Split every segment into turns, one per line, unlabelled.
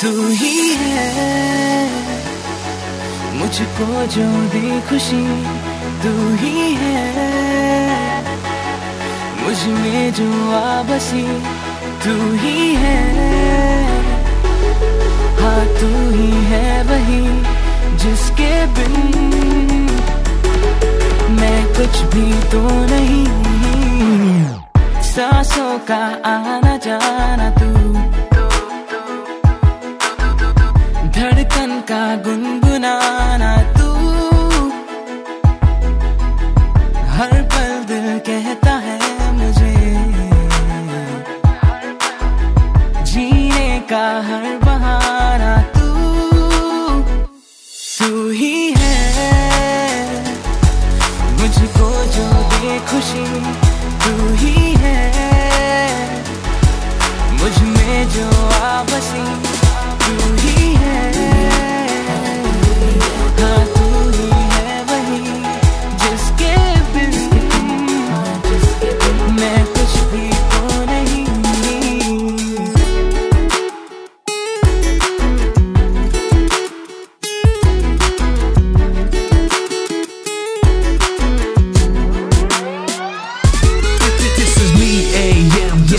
तू ही है मुझको जो दी खुशी तू ही है मुझमें जो आबसी तू ही है हाँ तू ही है कुछ भी तो नहीं। सासों का आना जाना तू। धड़कन का गुनगुनाना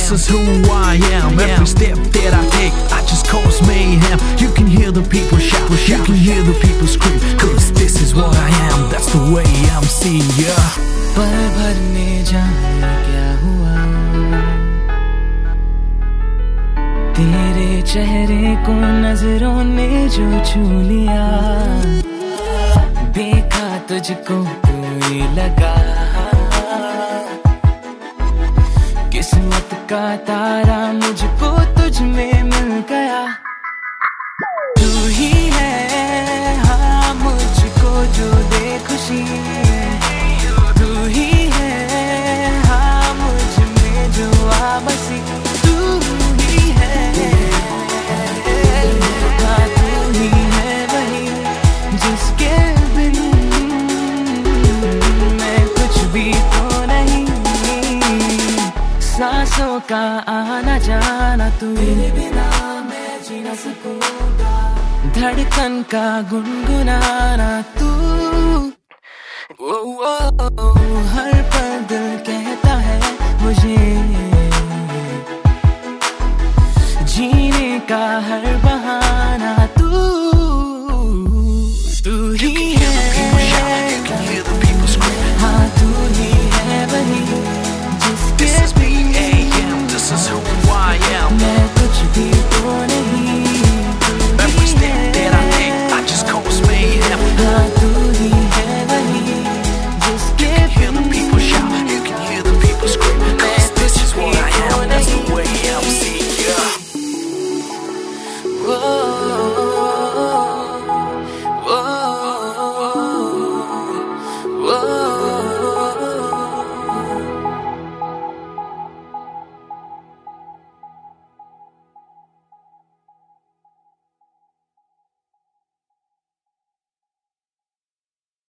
This is who I am. Every step that I take, I just cause mayhem. You can hear the people shout, you can hear the people scream. Cause this is what I am, that's the way I'm seeing ya.
पल भर में जाने क्या हुआ तेरे चेहरे को नजरों ने जो छू लिया देखा तुझको कोई लगा का तारा मुझको तुझ में मिल गया। तू ही है सांसों का आना जाना तू। बिना मैं जीना सकूँगा धड़कन का गुनगुनाना तू। ओ, ओ, ओ, हर पल दिल कहता